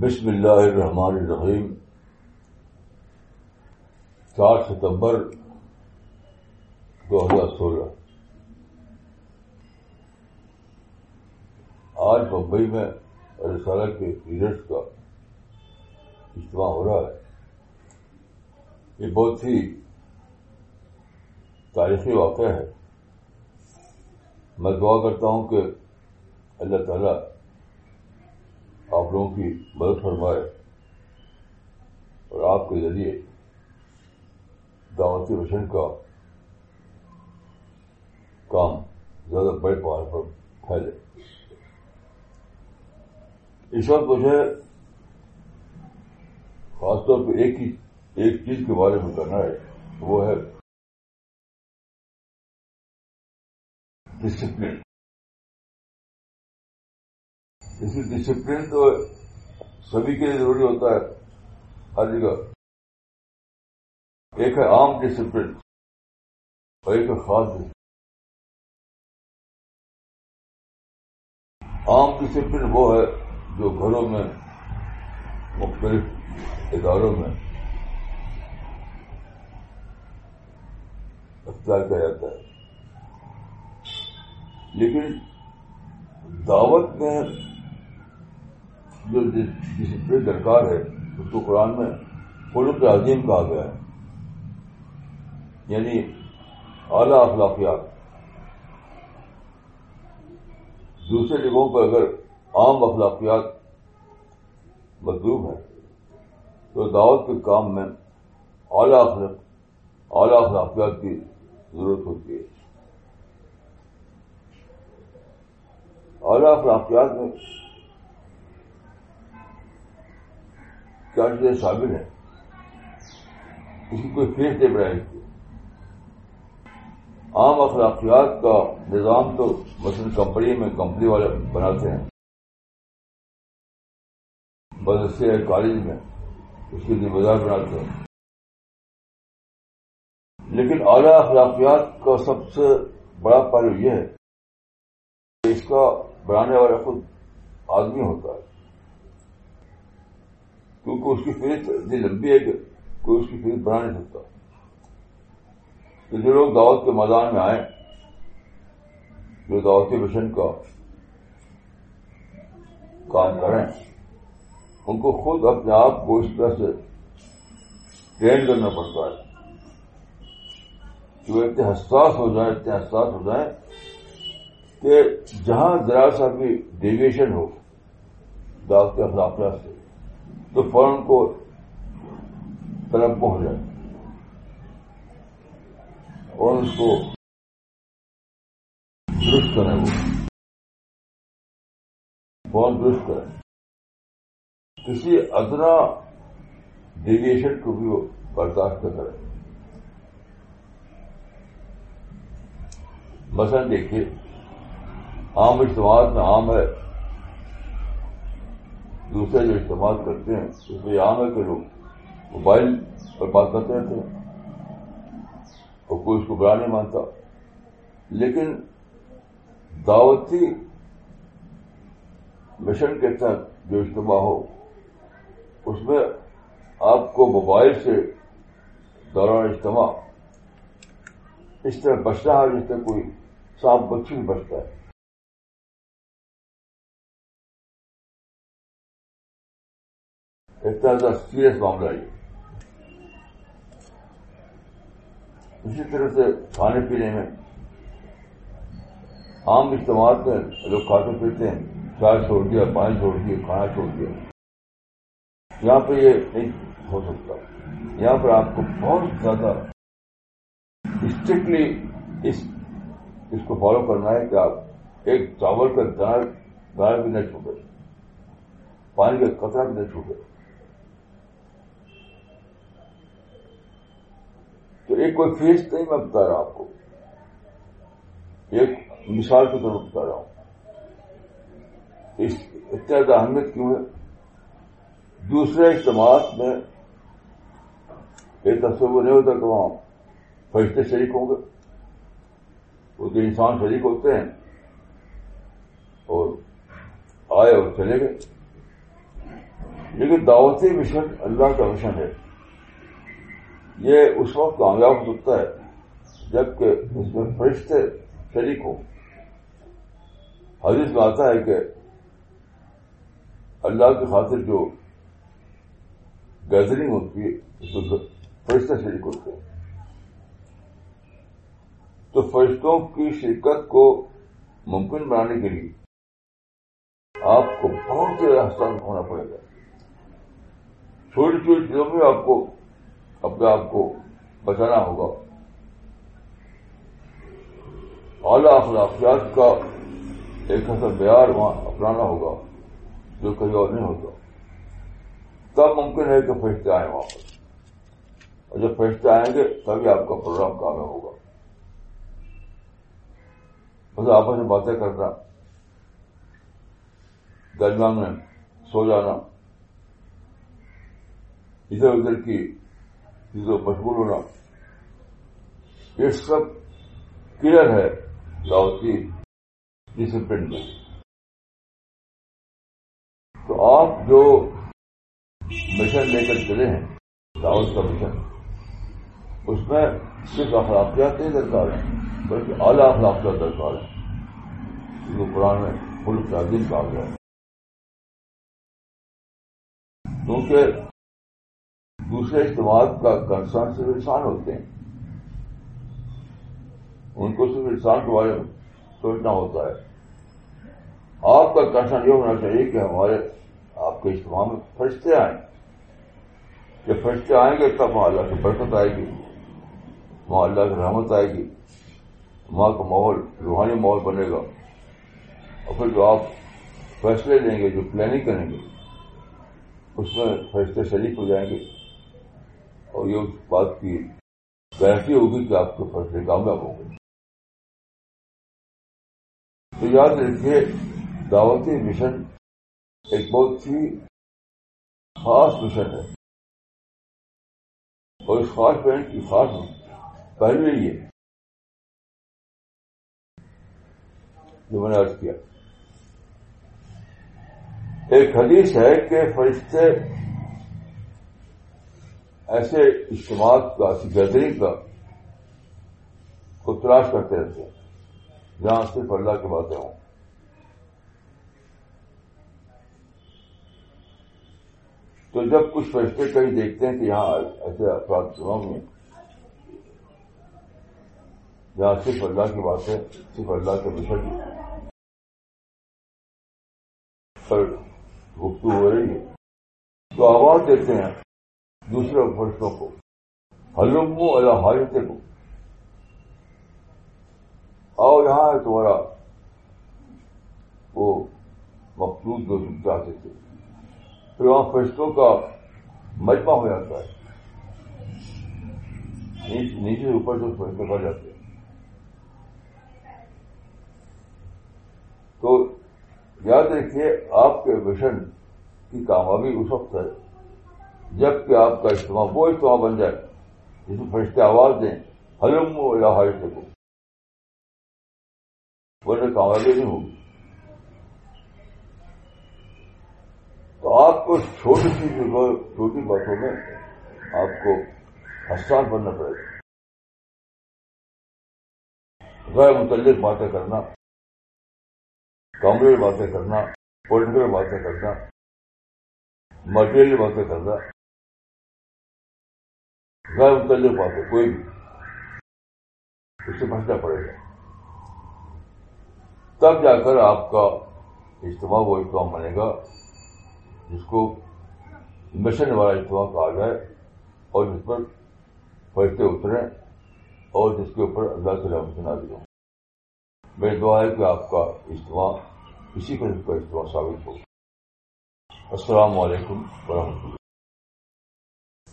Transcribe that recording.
بسم اللہ الرحمن الرحیم، چار ستمبر دو ہزار سولہ۔ آج ممبئی میں رسالہ کے پیریڈس کا اجتماع ہو رہا ہے۔ یہ بہت ہی تاریخی واقعہ ہے۔ میں دعا کرتا ہوں کہ اللہ تعالیٰ آپ لوگوں کی مدد فرمائے اور آپ کے ذریعے دعوتی مشن کا کام زیادہ بڑے پیمانے پر پھیلے۔ اس وقت مجھے خاص طور پہ ایک ہی ایک چیز کے بارے میں کرنا ہے، وہ ہے ڈسپلن اسی ڈسپلن تو سبھی کے لیے ضروری ہوتا ہے۔ ہر جگہ۔ ایک ہے عام ڈسپلن اور ایک ہے خاص ڈسپلن عام ڈسپلن وہ ہے جو گھروں میں، مختلف اداروں میں اختیار کیا جاتا ہے۔ لیکن دعوت میں جو ڈسپلن درکار ہے، اس کو قرآن میں خلق عظیم کہا گیا ہے۔ یعنی اعلی اخلاقیات۔ دوسرے جگہوں پر اگر عام اخلاقیات مطلوب ہے تو دعوت کے کام میں اعلی اخلاق، اعلی اخلاقیات کی ضرورت ہوتی ہے۔ اعلی اخلاقیات میں کیا چیزیں شامل ہیں اس کی کوئی فیس نہیں بنائی۔ عام اخلاقیات کا نظام تو مثلاً کمپنی میں کمپنی والے بناتے ہیں۔ مدرسے کالج میں اس کی ذمہ دار بناتے ہیں۔ لیکن اعلی اخلاقیات کا سب سے بڑا پہلو یہ ہے کہ اس کا بنانے والا خود آدمی ہوتا ہے۔ کیونکہ اس کی فیس اتنی لمبی ہے کہ کوئی اس کی فیس بنا نہیں سکتا۔ تو جو لوگ دعوت کے میدان میں آئے، جو دعوتی مشن کا کام کریں ان کو خود اپنے آپ کو اس طرح سے ٹرین کرنا پڑتا ہے۔ کہ وہ اتنے حساس ہو جائیں، اتنے حساس ہو جائیں کہ جہاں ذرا سا بھی ڈیویشن ہو، دعوت کے اخلاقیات سے۔ تو فوراً کو طرف پہنچ جائے۔ اور اس کو درست کریں وہ۔ فوراً درست کریں کسی ادنا ڈیویشن کو بھی وہ برداشت نہ کریں مثلا دیکھیے، عام اجتماعات میں عام ہے۔ دوسرے جو استعمال کرتے ہیں اس میں یہ عام ہے کہ لوگ موبائل پر بات کرتے رہتے ہیں اور کوئی اس کو برا نہیں مانتا۔ لیکن دعوتی مشن کے تحت جو اجتماع ہو، اس میں آپ کو موبائل سے دوران اجتماع، اس طرح بچنا ہے جس طرح کوئی سانپ بچی بچتا ہے۔ اتنا زیادہ سیریس معاملہ یہ اسی طرح سے کھانے پینے میں عام اجتماعات میں لوگ کھاتے پیتے ہیں چائے چھوڑ دیا پانی چھوڑ دیا کھانا چھوڑ دیا یہاں پہ یہ نہیں ہو سکتا. یہاں پر آپ کو بہت زیادہ اسٹرکٹلی اس اس کو فالو کرنا ہے کہ آپ ایک چاول کا دار دار بھی نہ چھوٹے پانی کا کترا بھی نہ چھوٹے تو ایک کوئی فیس نہیں میں بتا رہا آپ کو۔ ایک مثال کے طور پر بتا رہا ہوں۔ اس اتنا اہمیت کیوں ہے؟ دوسرے اجتماعات میں ایک تصور نہیں ہوتا کہ وہاں فرشتے شریک ہوں گے۔ وہ تو انسان شریک ہوتے ہیں اور آئے اور چلے گئے۔ لیکن دعوتی مشن اللہ کا مشن ہے۔ یہ اس وقت کامیاب ہو سکتا ہے جبکہ اس میں فرشتے شریک ہوں۔ حدیث میں آتا ہے کہ اللہ کی خاطر جو گیدرنگ ہوتی ہے، اس میں فرشتے شریک ہوتے ہیں۔ تو فرشتوں کی شرکت کو ممکن بنانے کے لیے آپ کو بہت زیادہ حسان ہونا پڑے گا۔ چھوٹی چھوٹی چیزوں میں آپ کو اپنے آپ کو بچانا ہوگا۔ اعلی اخلاقیات کا ایک ایسا معیار وہاں اپنانا ہوگا، جو کہیں اور نہیں ہوتا۔ تب ممکن ہے کہ فرشتے آئیں وہاں پر۔ اور جب فرشتے آئیں گے، تبھی آپ کا پروگرام کامیاب ہوگا۔ بس آپس میں باتیں کرنا، درمیان میں سو جانا، ادھر ادھر کی چیزوں مشغول ہونا۔ یہ سب کلیئر ہے دعوتی ڈسپلن میں۔ تو آپ جو مشن لے کر چلے ہیں، دعوت کا مشن اس میں صرف اخلاقیات نہیں درکار ہیں، بلکہ اعلیٰ اخلاقیات درکار ہیں۔ جو قرآن میں ملک تعدیم کہا گیا ہے۔ کیونکہ دوسرے اجتماع کا کنسرن صرف انسان ہوتے ہیں۔ ان کو صرف انسان کے بارے میں سوچنا ہوتا ہے۔ آپ کا کنسرن یہ ہونا چاہیے کہ ہمارے آپ کے اجتماع میں فرشتے آئیں۔ جب فرشتے آئیں گے تب وہاں اللہ کی برکت آئے گی۔ وہاں اللہ کی رحمت آئے گی۔ وہاں کا ماحول، روحانی ماحول بنے گا۔ اور پھر جو آپ فیصلے لیں گے، جو پلاننگ کریں گے، اس میں فیصلے شریک ہو جائیں گے۔ اور یہ اس بات کی گارنٹی ہوگی کہ آپ کے فیصلے کامیاب ہوں گے۔ تو یاد رکھیے، دعوتی مشن ایک بہت ہی خاص مشن ہے۔ اور اس خاص پینٹ کی خاص پہلے یہ جو میں نے عرض کیا۔ ایک حدیث ہے کہ فرشتے ایسے اجتماع کا گیدرنگ کا کو تلاش کرتے رہتے ہیں۔ جہاں صرف اللہ کی باتیں ہوں۔ تو جب کچھ فرشتے کہیں دیکھتے ہیں کہ یہاں ایسے افراد سنوں میں جہاں صرف اللہ کی باتیں، صرف اللہ کے مشن۔ پر گفتگو ہو رہی ہے۔ تو آواز دیتے ہیں۔ دوسرے فرشتوں کو۔ حلومو اللہ حاجتے کو۔ آؤ یہاں ہے تمہارا۔ وہ مخصوص جو تم چاہتے تھے۔ پھر وہاں فرشتوں کا مجمع ہو جاتا ہے۔ نیچے اوپر سے فرشتے بڑھ جاتے ہیں۔ تو یاد رکھیے، آپ کے مشن کی کامیابی اس وقت ہے۔ جبکہ آپ کا اجتماع وہ اجتماع بن جائے، جس میں فرشتے آواز دیں، حلم و سے کو ورنہ کامیابی نہیں ہوگی۔ تو آپ کو چھوٹی سی چھوٹی باتوں میں آپ کو حسان بننا پڑے گا۔ غیر متعلق باتیں کرنا کامریل باتیں کرنا، پولیٹیکل باتیں کرنا، مٹیریل باتیں کرنا غیر متعلق بات ہے کوئی بھی۔ اس سے بچنا پڑے گا۔ تب جا کر آپ کا اجتماع وہ اجتماع بنے گا جس کو مشن والا اجتماع کہا جائے اور جس پر فرشتے اتریں اور جس کے اوپر اللہ سے رحمت نازل ہوں۔ میری دعا ہے کہ آپ کا اجتماع اسی قسم کا اجتماع ثابت ہو۔ السلام علیکم ورحمۃ اللہ۔